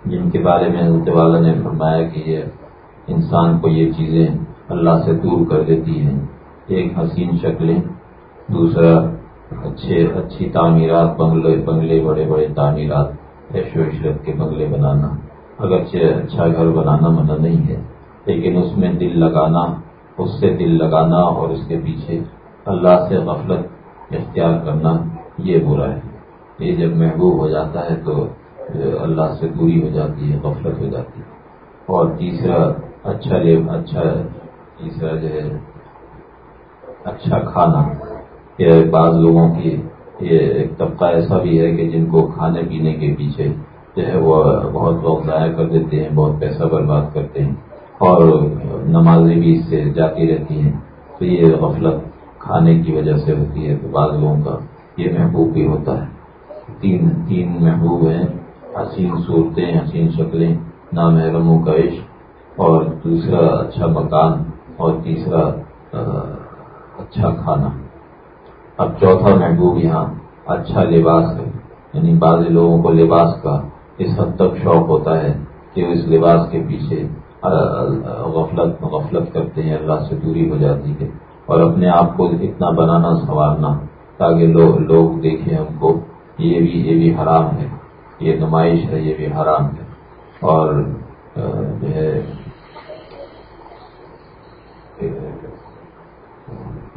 جن کے بارے میں حضرت والا نے فرمایا کہ یہ انسان کو یہ چیزیں اللہ سے دور کر دیتی ہیں۔ ایک حسین شکلیں، دوسرا اچھے، اچھی تعمیرات، بنگلے بنگلے، بڑے بڑے تعمیرات ایش و عشرت کے بنگلے بنانا۔ اگرچہ اچھا گھر بنانا منع نہیں ہے، لیکن اس میں دل لگانا، اس سے دل لگانا اور اس کے پیچھے اللہ سے غفلت اختیار کرنا یہ برا ہے۔ یہ جب محبوب ہو جاتا ہے تو اللہ سے دوری ہو جاتی ہے، غفلت ہو جاتی ہے۔ اور تیسرا اچھا اچھا تیسرا جو ہے اچھا کھانا۔ یہ بعض لوگوں کی، یہ ایک طبقہ ایسا بھی ہے کہ جن کو کھانے پینے کے پیچھے جو ہے وہ بہت وقت ضائع کر دیتے ہیں، بہت پیسہ برباد کرتے ہیں۔ اور نمازیں بھی اس سے جاتی رہتی ہیں۔ تو یہ غفلت کھانے کی وجہ سے ہوتی ہے تو بعض لوگوں کا یہ محبوب بھی ہوتا ہے۔ تین تین محبوب ہیں، حسین صورتیں، حسین شکلیں نامحرموں کا عشق اور دوسرا اچھا مکان، اور تیسرا اچھا کھانا۔ اب چوتھا محبوب یہاں اچھا لباس ہے یعنی بعض لوگوں کو لباس کا اس حد تک شوق ہوتا ہے کہ اس لباس کے پیچھے غفلت غفلت کرتے ہیں، اللہ سے دوری ہو جاتی ہے، اور اپنے آپ کو اتنا بنانا، سنوارنا تاکہ لوگ دیکھیں ہم کو۔ یہ بھی یہ بھی حرام ہے۔ یہ نمائش ہے، یہ بھی حرام ہے۔ اور جو ہے،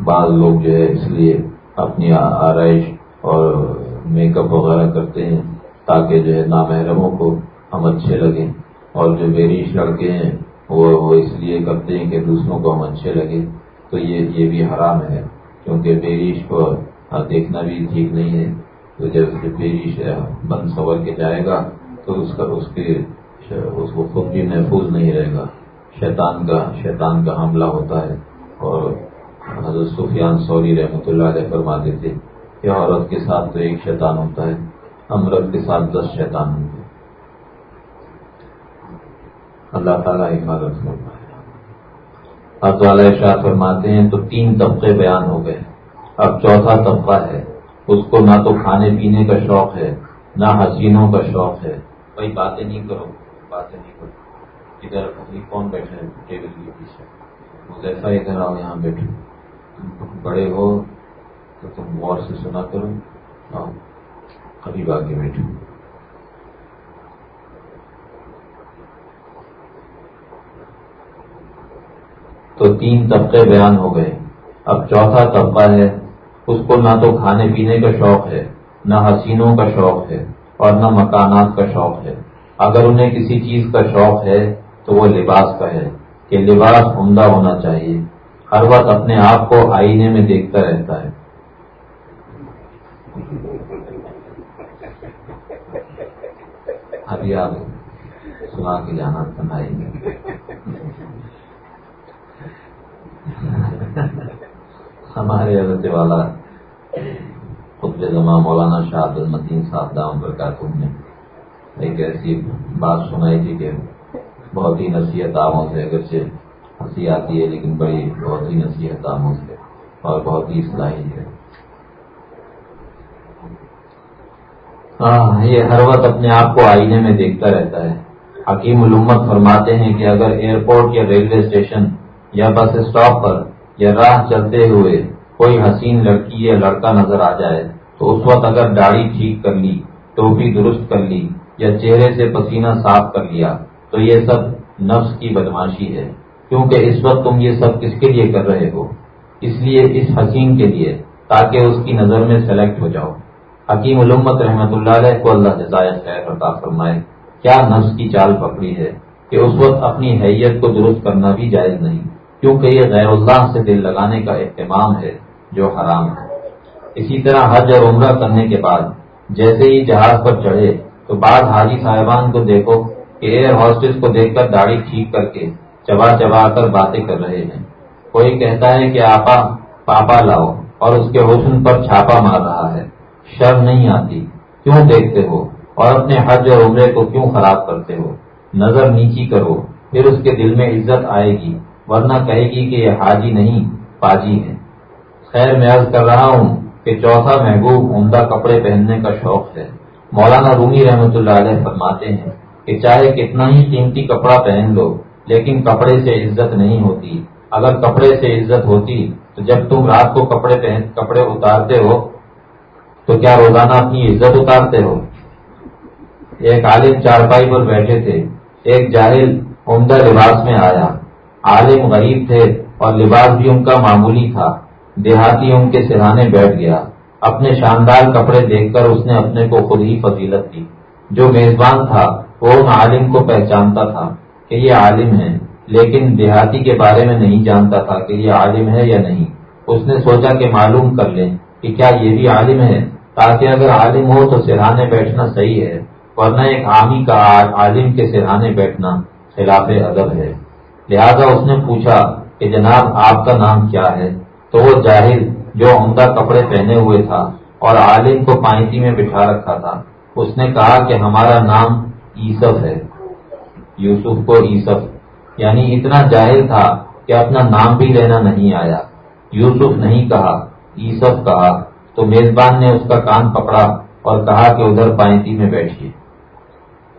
بعض لوگ جو ہے اس لیے اپنی آرائش اور میک اپ وغیرہ کرتے ہیں تاکہ جو ہے نامحرموں کو ہم اچھے لگیں۔ اور جو بیریش لڑکے ہیں، وہ اس لیے کرتے ہیں کہ دوسروں کو ہم اچھے لگے تو یہ یہ بھی حرام ہے۔ کیونکہ بیریش کو دیکھنا بھی ٹھیک نہیں ہے۔ تو جب پیری بند سور کے جائے گا، تو اس کا اس کے اس کو خود بھی محفوظ نہیں رہے گا۔ شیطان کا شیطان کا حملہ ہوتا ہے۔ اور حضرت سفیان سوری رحمۃ اللہ علیہ فرماتے تھے کہ عورت کے ساتھ تو ایک شیطان ہوتا ہے، امرت کے ساتھ دس شیطان ہوتے ہیں اللہ تعالیٰ حفاظت ہوتا ہے اب تو اللہ شاہ فرماتے ہیں تو تین طبقے بیان ہو گئے۔ اب چوتھا طبقہ ہے اس کو نہ تو کھانے پینے کا شوق ہے، نہ حسینوں کا شوق ہے۔ بھائی باتیں نہیں کرو، باتیں نہیں کرو۔ ادھر کون بیٹھے ہیں ٹیبل کے پیچھے۔ جیسا ادھر آؤ، یہاں بیٹھو۔ تم بڑے ہو تو تم غور سے سنا کرو۔ آؤ قریب آ کے بیٹھو۔ تو تین طبقے بیان ہو گئے۔ اب چوتھا طبقہ ہے اس کو نہ تو کھانے پینے کا شوق ہے، نہ حسینوں کا شوق ہے اور نہ مکانات کا شوق ہے۔ اگر انہیں کسی چیز کا شوق ہے تو وہ لباس کا ہے کہ لباس عمدہ ہونا چاہیے۔ ہر وقت اپنے آپ کو آئینے میں دیکھتا رہتا ہے۔ ابھی آپ سنا کے جانا سنائیں گے ہمارے حضرت والا خطب زماں مولانا شاہد المدین صاحب دام پر نے ایک ایسی بات سنائی تھی کہ بہت ہی نصیحت آموں سے، اگرچہ ہنسی آتی ہے، لیکن بڑی بہت ہی نصیحت آموں سے اور بہت ہی اصلاحی ہے۔ یہ ہر وقت اپنے آپ کو آئینے میں دیکھتا رہتا ہے۔ حکیم علومت فرماتے ہیں کہ اگر ایئرپورٹ یا ریلوے اسٹیشن یا بس اسٹاپ پر یا راہ چلتے ہوئے کوئی حسین لڑکی یا لڑکا نظر آ جائے تو اس وقت اگر داڑھی ٹھیک کر لی، ٹوپی درست کر لی یا چہرے سے پسینہ صاف کر لیا، تو یہ سب نفس کی بدماشی ہے۔ کیونکہ اس وقت تم یہ سب کس کے لیے کر رہے ہو؟ اس لیے اس حسین کے لیے، تاکہ اس کی نظر میں سلیکٹ ہو جاؤ۔ حکیم علومت رحمت اللہ علیہ کو اللہ جزائر خیر عطا فرمائے، کیا نفس کی چال پکڑی ہے کہ اس وقت اپنی حیت کو درست کرنا بھی جائز نہیں؟ کیونکہ یہ غیر اللہ سے دل لگانے کا اہتمام ہے۔ جو حرام ہے۔ اسی طرح حج اور عمرہ کرنے کے بعد جیسے ہی جہاز پر چڑھے تو بعض حاجی صاحبان کو دیکھو کہ ایئر ہاسٹس کو دیکھ کر داڑھی ٹھیک کر کے چبا چبا کر باتیں کر رہے ہیں۔ کوئی کہتا ہے کہ آپا، پاپا لاؤ اور اس کے حسن پر چھاپا مار رہا ہے۔ شر نہیں آتی۔ کیوں دیکھتے ہو؟ اور اپنے حج اور عمرے کو کیوں خراب کرتے ہو؟ نظر نیچی کرو، پھر اس کے دل میں عزت آئے گی، ورنہ کہے گی کہ یہ حاجی نہیں، پاجی ہے خیر میں عرض کر رہا ہوں کہ چوتھا محبوب عمدہ کپڑے پہننے کا شوق ہے۔ مولانا رومی رحمۃ اللہ علیہ فرماتے ہیں کہ چاہے کتنا ہی قیمتی کپڑا پہن لو، لیکن کپڑے سے عزت نہیں ہوتی۔ اگر کپڑے سے عزت ہوتی تو جب تم رات کو کپڑے پہن، کپڑے اتارتے ہو، تو کیا روزانہ اپنی عزت اتارتے ہو؟ ایک عالم چارپائی پر بیٹھے تھے۔ ایک جاہل عمدہ لباس میں آیا۔ عالم غریب تھے اور لباس بھی ان کا معمولی تھا۔ دیہاتی ان کے سرہانے بیٹھ گیا۔ اپنے شاندار کپڑے دیکھ کر اس نے اپنے کو خود ہی فضیلت دی۔ جو میزبان تھا، وہ ان عالم کو پہچانتا تھا کہ یہ عالم ہے لیکن دیہاتی کے بارے میں نہیں جانتا تھا کہ یہ عالم ہے یا نہیں۔ اس نے سوچا کہ معلوم کر لیں کہ کیا یہ بھی عالم ہے، تاکہ اگر عالم ہو تو سرہانے بیٹھنا صحیح ہے، ورنہ ایک عامی کا عالم کے سرہانے بیٹھنا خلاف ادب ہے۔ لہذا اس نے پوچھا کہ جناب، آپ کا نام کیا ہے؟ تو وہ جاہل جو عمدہ کپڑے پہنے ہوئے تھا اور عالم کو پائنتی میں بٹھا رکھا تھا۔ اس نے کہا کہ ہمارا نام عیسف ہے۔ یوسف کو عیسف یعنی اتنا جاہل تھا کہ اپنا نام بھی لینا نہیں آیا۔ یوسف نہیں کہا، عیسف کہا۔ تو میزبان نے اس کا کان پکڑا اور کہا کہ ادھر پائنتی میں بیٹھیے۔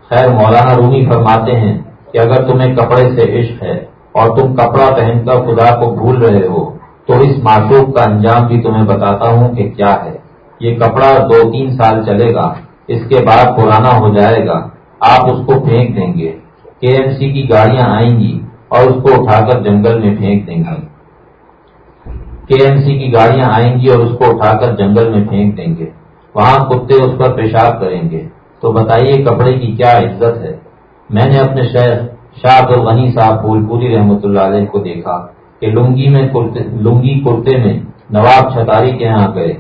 خیر، مولانا رومی فرماتے ہیں کہ اگر تمہیں کپڑے سے عشق ہے اور تم کپڑا پہن کر خدا کو بھول رہے ہو تو اس معشوق کا انجام بھی تمہیں بتاتا ہوں کہ کیا ہے۔ یہ کپڑا دو تین سال چلے گا، اس کے بعد پرانا ہو جائے گا۔ آپ اس کو پھینک دیں گے۔ کے ایم سی کی گاڑیاں آئیں گی اور اس کو اٹھا کر جنگل میں پھینک دیں گے۔ کے ایم سی کی گاڑیاں آئیں گی اور اس کو اٹھا کر جنگل میں پھینک دیں گے۔ وہاں کتے اس پر پیشاب کریں گے۔ تو بتائیے کپڑے کی کیا عزت ہے؟ میں نے اپنے شہر شاہ عبد الغنی صاحب پھول پوری رحمۃ اللہ علیہ کو دیکھا۔ کہ لنگی میں لنگی کرتے میں نواب چھتاری کے یہاں گئے،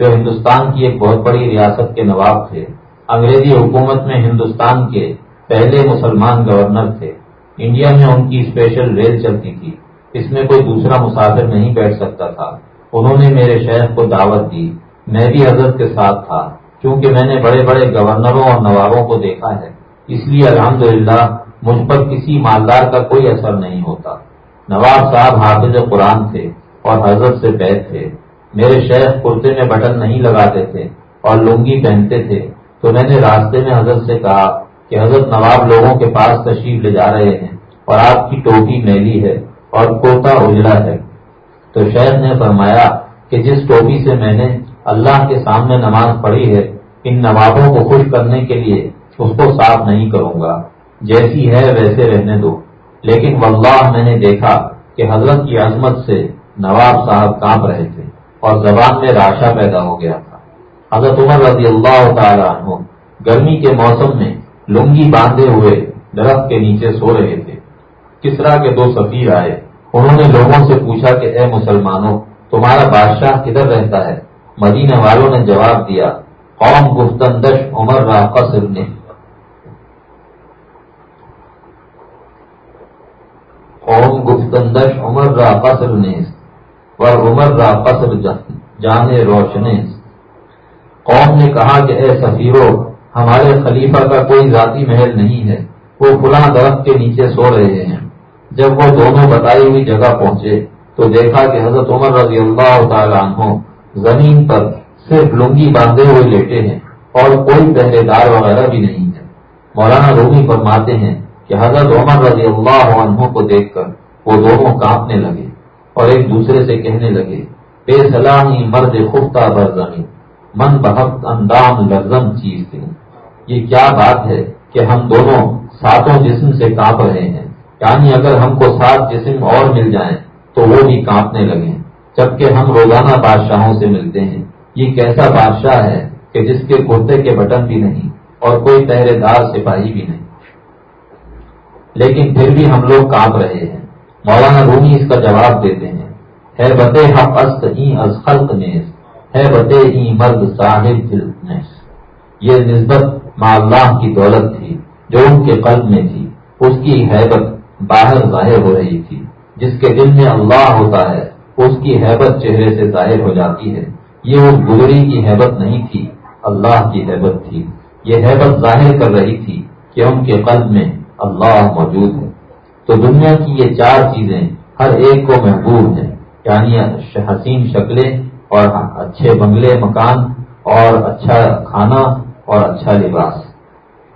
جو ہندوستان کی ایک بہت بڑی ریاست کے نواب تھے۔ انگریزی حکومت میں ہندوستان کے پہلے مسلمان گورنر تھے۔ انڈیا میں ان کی اسپیشل ریل چلتی تھی۔ اس میں کوئی دوسرا مسافر نہیں بیٹھ سکتا تھا۔ انہوں نے میرے شہر کو دعوت دی۔ میں بھی حضرت کے ساتھ تھا کیونکہ میں نے بڑے بڑے گورنروں اور نوابوں کو دیکھا ہے۔ اس لیے الحمدللہ مجھ پر کسی مالدار کا کوئی اثر نہیں ہوتا۔ نواب صاحب حافظ قرآن تھے اور حضرت سے بیت تھے۔ میرے شیخ کرتے میں بٹن نہیں لگاتے تھے اور لنگی پہنتے تھے۔ تو میں نے راستے میں حضرت سے کہا کہ حضرت نواب لوگوں کے پاس تشریف لے جا رہے ہیں اور آپ کی ٹوپی میلی ہے اور کوتا اجڑا ہے۔ تو شیخ نے فرمایا کہ جس ٹوپی سے میں نے اللہ کے سامنے نماز پڑھی ہے، ان نوابوں کو خوش کرنے کے لیے اس کو صاف نہیں کروں گا۔ جیسی ہے ویسے رہنے دو۔ لیکن واللہ میں نے دیکھا کہ حضرت کی عظمت سے نواب صاحب کانپ رہے تھے اور زبان میں راشا پیدا ہو گیا تھا۔ حضرت عمر رضی اللہ تعالی عنہ گرمی کے موسم میں لنگی باندھے ہوئے درخت کے نیچے سو رہے تھے۔ کسرا کے دو سفیر آئے۔ انہوں نے لوگوں سے پوچھا کہ اے مسلمانوں، تمہارا بادشاہ کدھر رہتا ہے؟ مدینہ والوں نے جواب دیا، قوم گفتندش عمر قصر نے قوم گفتندش عمر را قصر نیز و عمر را قصر جان روشنیز قوم نے کہا کہ اے سفیرو، ہمارے خلیفہ کا کوئی ذاتی محل نہیں ہے۔ وہ فلاں درخت کے نیچے سو رہے ہیں۔ جب وہ دونوں بتائی ہوئی جگہ پہنچے تو دیکھا کہ حضرت عمر رضی اللہ تعالیٰ عنہ زمین پر صرف لنگی باندھے ہوئے لیٹے ہیں اور کوئی پہرے دار وغیرہ بھی نہیں ہے۔ مولانا رومی فرماتے ہیں کہ حضرت عمر رضی اللہ عنہ کو دیکھ کر وہ دونوں کانپنے لگے اور ایک دوسرے سے کہنے لگے بے سلامی مرد خفتہ بر زمین من بحق اندام لفظم چیز تھی یہ کیا بات ہے کہ ہم دونوں ساتوں جسم سے کانپ رہے ہیں؟ یعنی اگر ہم کو سات جسم اور مل جائیں تو وہ بھی کانپنے لگے۔ جبکہ ہم روزانہ بادشاہوں سے ملتے ہیں۔ یہ کیسا بادشاہ ہے کہ جس کے کرتے کے بٹن بھی نہیں اور کوئی پہرے دار سپاہی بھی نہیں؟ لیکن پھر بھی ہم لوگ کانپ رہے ہیں۔ مولانا رومی اس کا جواب دیتے ہیں۔ ہے بتے حق است از خلق نیز۔ ہے بتے ای مرد صاحب یہ نسبت ماں اللہ کی دولت تھی، جو ان کے قلب میں تھی۔ اس کی حیبت باہر ظاہر ہو رہی تھی۔ جس کے دل میں اللہ ہوتا ہے، اس کی حیبت چہرے سے ظاہر ہو جاتی ہے۔ یہ اس گزری کی حیبت نہیں تھی، اللہ کی حیبت تھی۔ یہ حیبت ظاہر کر رہی تھی کہ ان کے قلب میں اللہ موجود ہے۔ تو دنیا کی یہ چار چیزیں ہر ایک کو محبوب ہیں۔ یعنی حسین شکلیں اور اچھے بنگلے مکان اور اچھا کھانا اور اچھا لباس۔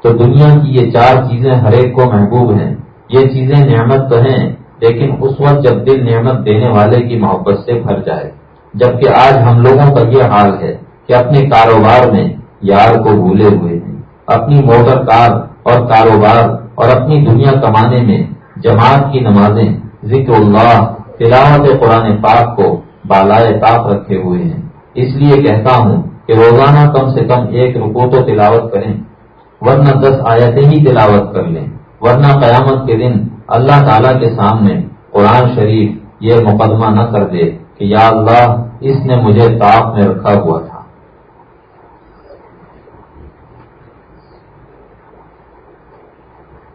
تو دنیا کی یہ چار چیزیں ہر ایک کو محبوب ہیں۔ یہ چیزیں نعمت تو ہیں، لیکن اس وقت جب دل نعمت دینے والے کی محبت سے بھر جائے۔ جبکہ آج ہم لوگوں کا یہ حال ہے کہ اپنے کاروبار میں یار کو بھولے ہوئے ہیں۔ اپنی موٹر کار اور کاروبار اور اپنی دنیا کمانے میں، جماعت کی نمازیں، ذکر اللہ، تلاوت قرآن پاک کو بالائے طاق رکھے ہوئے ہیں۔ اس لیے کہتا ہوں کہ روزانہ کم سے کم ایک رکو تو تلاوت کریں، ورنہ دس آیتیں ہی تلاوت کر لیں۔ ورنہ قیامت کے دن اللہ تعالی کے سامنے قرآن شریف یہ مقدمہ نہ کر دے کہ یا اللہ، اس نے مجھے طاق میں رکھا ہوا تھا۔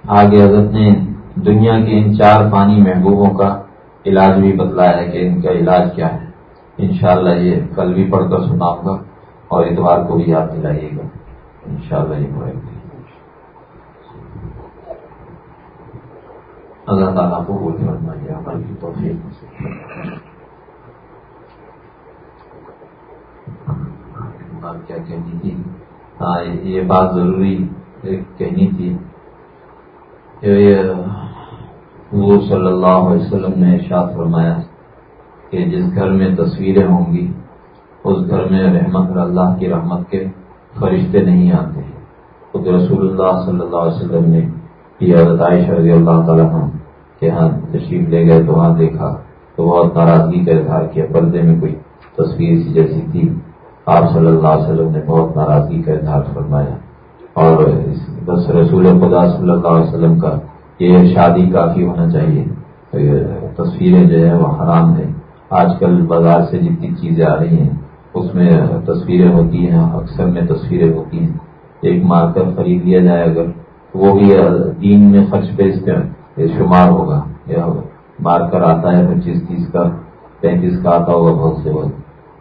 آگے حضرت نے دنیا کے ان چار پانی محبوبوں کا علاج بھی بتلایا ہے کہ ان کا علاج کیا ہے۔ انشاءاللہ یہ کل بھی پڑھ کر سناؤں گا اور اتوار کو بھی یاد دلائیے گا۔ انشاءاللہ یہ پڑھے گا اللہ تعالیٰ کو بولنے فرمائیے، عمل کی توفیق کیا کہنی تھی؟ ہاں یہ بات ضروری کہنی تھی۔ حضور صلی اللہ علیہ وسلم نے ارشاد فرمایا کہ جس گھر میں تصویریں ہوں گی، اس گھر میں رحمت اللہ کی رحمت کے فرشتے نہیں آتے۔ خود رسول اللہ صلی اللہ علیہ وسلم نے یہ حضرت عائشہ رضی اللہ تعالیٰ کہ ہاں تشریف لے گئے تو وہاں دیکھا تو بہت ناراضگی کا اظہار کیا۔ پردے میں کوئی تصویر سی جیسی تھی۔ آپ صلی اللہ علیہ وسلم نے بہت ناراضگی کا اظہار فرمایا۔ اور بس رسول خدا صلی اللہ علیہ وسلم کا یہ شادی کافی ہونا چاہیے۔ تصویریں جو ہے وہ حرام ہیں۔ آج کل بازار سے جتنی چیزیں آ رہی ہیں، اس میں تصویریں ہوتی ہیں، اکثر میں تصویریں ہوتی ہیں۔ ایک مارکر خرید لیا جائے اگر وہ بھی دین میں خرچ پہ اس یہ شمار ہوگا۔ یا مار کر آتا ہے، پچیس، تیس کا، پینتیس کا آتا ہوگا بہت سے بہت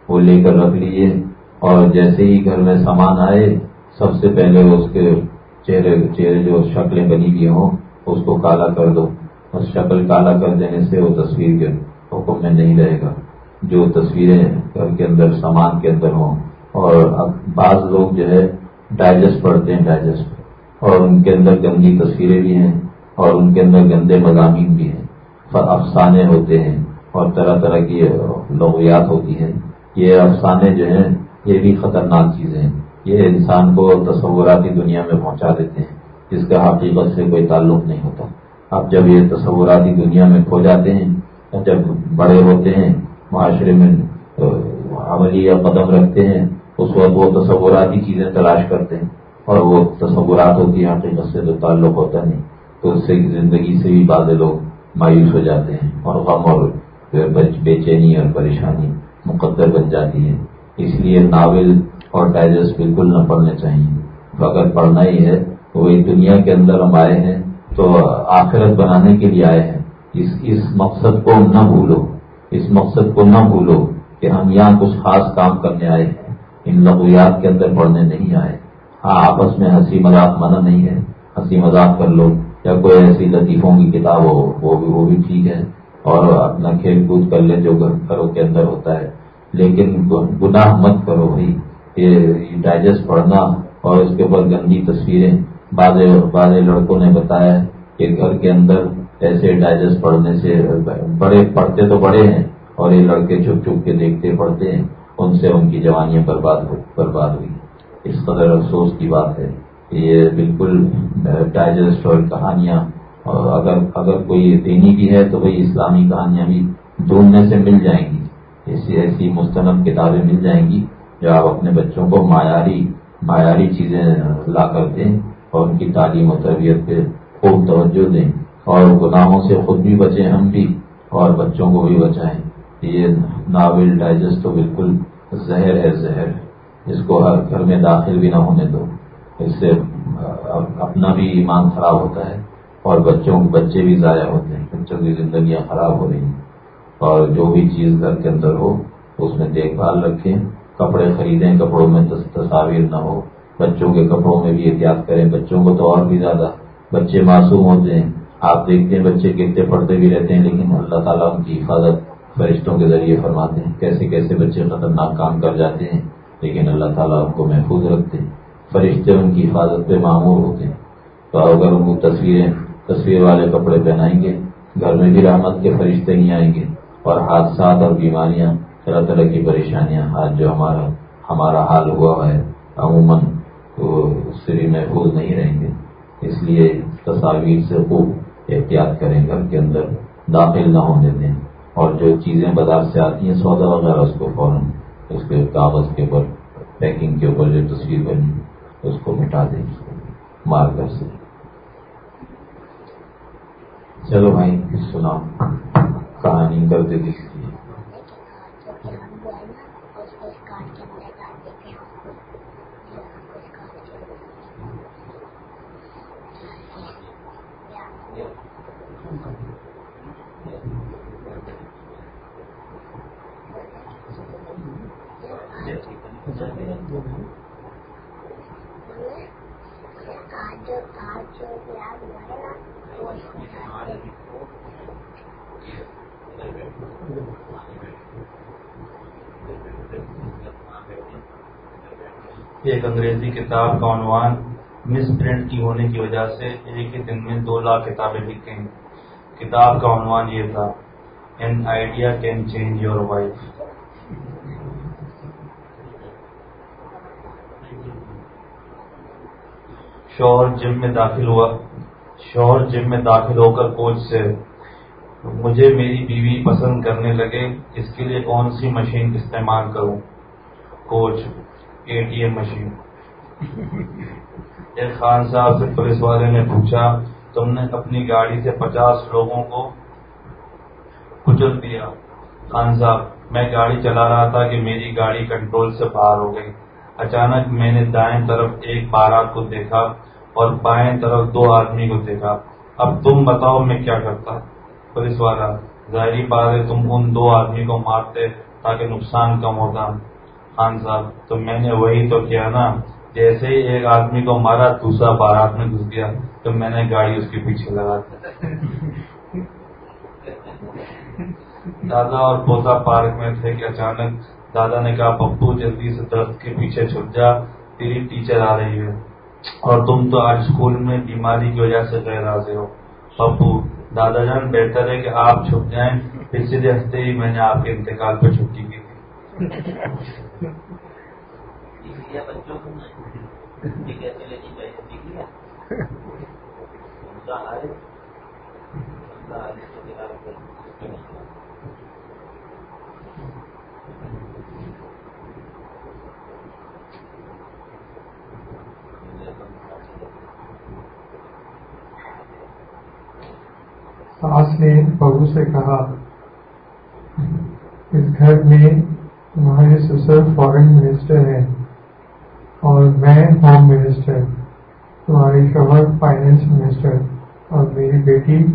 وہ لے کر رکھ لیجیے اور جیسے ہی گھر میں سامان آئے سب سے پہلے اس کے چہرے چہرے جو شکلیں بنی ہوئی ہوں، اس کو کالا کر دو۔ اور شکل کالا کر دینے سے وہ تصویر کے حکم میں نہیں رہے گا۔ جو تصویریں گھر کے اندر، سامان کے اندر ہوں۔ اور بعض لوگ جو ہے، ڈائجسٹ پڑھتے ہیں، ڈائجسٹ۔ اور ان کے اندر گندی تصویریں بھی ہیں، اور ان کے اندر گندے مضامین بھی ہیں۔ افسانے ہوتے ہیں، اور طرح طرح کی لغویات ہوتی ہیں۔ یہ افسانے جو ہیں، یہ بھی خطرناک چیزیں ہیں۔ یہ انسان کو تصوراتی دنیا میں پہنچا دیتے ہیں، جس کا حقیقت سے کوئی تعلق نہیں ہوتا۔ اب جب یہ تصوراتی دنیا میں کھو جاتے ہیں، جب بڑے ہوتے ہیں، معاشرے میں عملی یا قدم رکھتے ہیں، اس وقت وہ تصوراتی چیزیں تلاش کرتے ہیں اور وہ تصورات ہوتی ہیں حقیقت سے تو تعلق ہوتا نہیں۔ تو اس سے زندگی سے بھی بعض لوگ مایوس ہو جاتے ہیں اور غم اور بے چینی اور پریشانی مقدر بن جاتی ہے۔ اس لیے ناول اور ڈائجسٹ بالکل نہ پڑھنے چاہیے۔ اگر پڑھنا ہی ہے، تو وہی دنیا کے اندر ہم آئے ہیں، تو آخرت بنانے کے لیے آئے ہیں۔ اس اس مقصد کو نہ بھولو۔ اس مقصد کو نہ بھولو کہ ہم یہاں کچھ خاص کام کرنے آئے ہیں۔ ان لغویات کے اندر پڑھنے نہیں آئے۔ ہاں آپس میں ہنسی مذاق منع نہیں ہے۔ ہنسی مذاق کر لو، یا کوئی ایسی لطیفوں کی کتاب ہو، وہ بھی وہ بھی ٹھیک ہے۔ اور اپنا کھیل کود کر لے، جو گھروں کے اندر ہوتا ہے۔ لیکن گناہ مت کرو بھائی۔ یہ ڈائجسٹ پڑھنا اور اس کے اوپر گندی تصویریں۔ بعض بعض لڑکوں نے بتایا کہ گھر کے اندر ایسے ڈائجسٹ پڑھنے سے بڑے پڑھتے تو بڑے ہیں اور یہ لڑکے چھپ چھپ کے دیکھتے پڑھتے ہیں۔ ان سے ان کی جوانیاں برباد برباد ہوئی۔ اس قدر افسوس کی بات ہے یہ بالکل ڈائجسٹ اور کہانیاں اور اگر اگر کوئی دینی بھی ہے تو وہی اسلامی کہانیاں بھی ڈھونڈنے سے مل جائیں گی۔ ایسی ایسی مستند کتابیں مل جائیں گی۔ جو آپ اپنے بچوں کو معیاری معیاری چیزیں لا کر دیں اور ان کی تعلیم و تربیت پہ خوب توجہ دیں اور گناہوں سے خود بھی بچیں ہم بھی اور بچوں کو بھی بچائیں۔ یہ ناول ڈائجسٹ تو بالکل زہر ہے، زہر۔ اس کو ہر گھر میں داخل بھی نہ ہونے دو۔ اس سے اپنا بھی ایمان خراب ہوتا ہے اور بچوں، بچے بھی ضائع ہوتے ہیں۔ بچوں کی زندگیاں خراب ہو رہی ہیں۔ اور جو بھی چیز گھر کے اندر ہو، اس میں دیکھ بھال رکھیں۔ کپڑے خریدیں، کپڑوں میں تصاویر نہ ہو۔ بچوں کے کپڑوں میں بھی احتیاط کریں۔ بچوں کو تو اور بھی زیادہ۔ بچے معصوم ہوتے ہیں۔ آپ دیکھتے ہیں بچے کتنے پڑھتے بھی رہتے ہیں، لیکن اللہ تعالیٰ ان کی حفاظت فرشتوں کے ذریعے فرماتے ہیں۔ کیسے کیسے بچے خطرناک کام کر جاتے ہیں، لیکن اللہ تعالیٰ ان کو محفوظ رکھتے ہیں۔ فرشتے ان کی حفاظت پہ معمور ہوتے ہیں، تو اگر ان کو تصویریں، تصویر والے کپڑے پہنائیں گے۔ گھر میں بھی رحمت کے فرشتے نہیں آئیں گے اور حادثات اور بیماریاں طرح طرح کی پریشانیاں، آج جو ہمارا ہمارا حال ہوا ہے، عموماً اس سے بھی محفوظ نہیں رہیں گے۔ اس لیے تصاویر سے خوب احتیاط کریں گھر کے اندر، داخل نہ ہونے دیں۔ اور جو چیزیں بازار سے آتی ہیں، سودا وغیرہ اس کو فوراً اس کے کاغذ کے اوپر پیکنگ کے اوپر جو تصویر بنی، اس کو مٹا دیں۔ مار کر سے۔ چلو بھائی سناؤ۔ کہانی کرتے دیکھ ایک انگریزی کتاب کا عنوان مس پرنٹ کی ہونے کی وجہ سے ایک ہی دن میں دو لاکھ کتابیں لکھ گئیں کتاب کا عنوان یہ تھا an idea can change your wife شوہر جم میں داخل ہوا۔ شوہر جم میں داخل ہو کر کوچ سے، مجھے میری بیوی پسند کرنے لگے، اس کے لیے کون سی مشین استعمال کروں؟ کوچ اے ٹی ایم مشین ایک خان صاحب سے پولیس والے نے پوچھا، تم نے اپنی گاڑی سے پچاس لوگوں کو کچل دیا۔ خان صاحب، میں گاڑی چلا رہا تھا کہ میری گاڑی کنٹرول سے باہر ہو گئی۔ اچانک میں نے دائیں طرف ایک بارات کو دیکھا اور بائیں طرف دو آدمی کو دیکھا۔ اب تم بتاؤ میں کیا کرتا؟ پولیس والا، ظاہری بات ہے تم ان دو آدمی کو مارتے تاکہ نقصان کم ہوتا خان صاحب، تو میں نے وہی تو کیا نا۔ جیسے ہی ایک آدمی کو مارا، دوسرا بارات میں گھس گیا، تو میں نے گاڑی اس کے پیچھے لگا دی۔ دادا اور پوتا پارک میں تھے کہ اچانک دادا نے کہا، پپو جلدی سے درخت کے پیچھے چھپ جا، تیری ٹیچر آ رہی ہے۔ اور تم تو آج اسکول میں بیماری کی وجہ سے غیر حاضر ہو۔ پپو، دادا جان، بہتر ہے کہ آپ چھپ جائیں۔ پچھلے ہفتے ہی میں نے آپ کے انتقال پہ چھٹی کی تھی۔ بچوں کو ساس نے بہو سے کہا، اس گھر میں تمہارے سسر فارن منسٹر ہیں۔ اور میں ہوم منسٹر، تمہاری شوہر فائنینس منسٹر اور میری بیٹی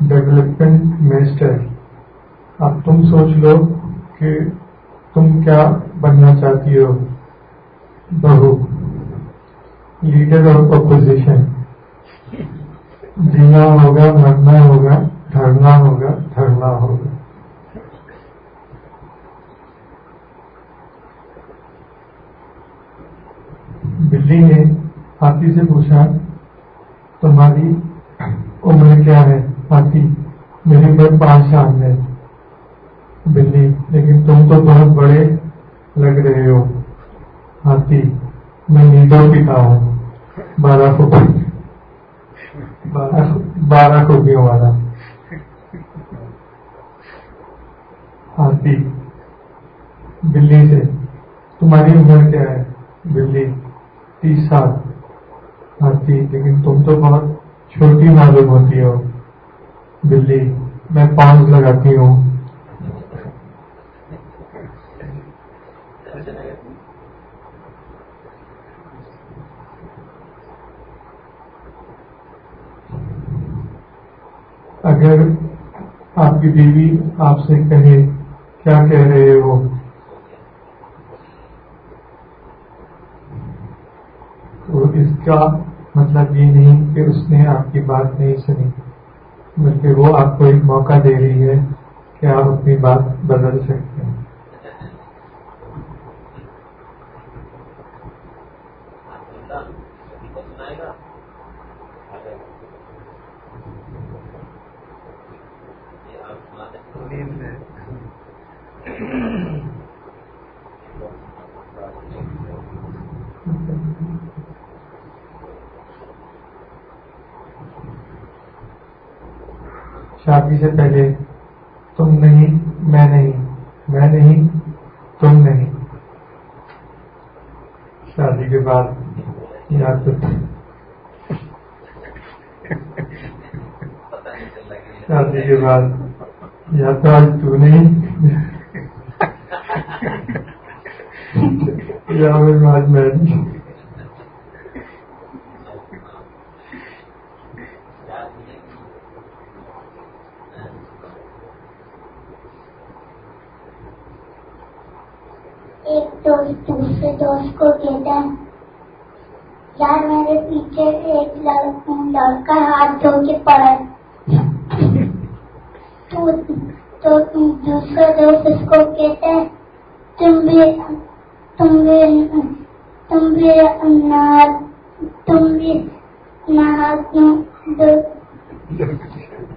ڈیولپمنٹ منسٹر۔ اب تم سوچ لو کہ تم کیا بننا چاہتی ہو۔ بہو، لیڈر آف اپوزیشن۔ جینا ہوگا، مرنا ہوگا، دھرنا ہوگا دھرنا ہوگا۔ بلی نے ہاتھی سے پوچھا تمہاری عمر کیا ہے ہاتھی میری عمر پانچ سال ہے بلی، لیکن تم تو بہت بڑے لگ رہے ہو۔ ہاتھی میں نیدو پیتا ہوں۔ بارہ فٹ بارہ خوبیوں والا۔ ہاتھی بلی سے، تمہاری عمر کیا ہے بلی؟ تیس سال۔ ہاتھی لیکن تم تو بہت چھوٹی معلوم ہوتی ہو۔ بلی میں پانچ لگاتی ہوں۔ اگر آپ کی بیوی آپ سے کہے، کیا کہہ رہے ہو؟ تو اس کا مطلب یہ نہیں کہ اس نے آپ کی بات نہیں سنی، بلکہ وہ آپ کو ایک موقع دے رہی ہے کہ آپ اپنی بات بدل سکتے ہیں۔ شادی سے پہلے تم نہیں میں نہیں میں نہیں تم نہیں۔ شادی کے بعد یاد تو شادی کے بعد یا تو آج تو نہیں۔ یا آج میں نہیں دوست دوسرے دوست کو کہتا ہے یار میرے پیچھے ایک لڑکا ہاتھ دھو کے پڑا تو دوسرا دوست اس کو کہتا ہے، تم بھی تم بھی تم بھی تم بھی نہ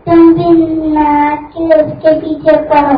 تم بھی نہ کے اس کے پیچھے پڑھو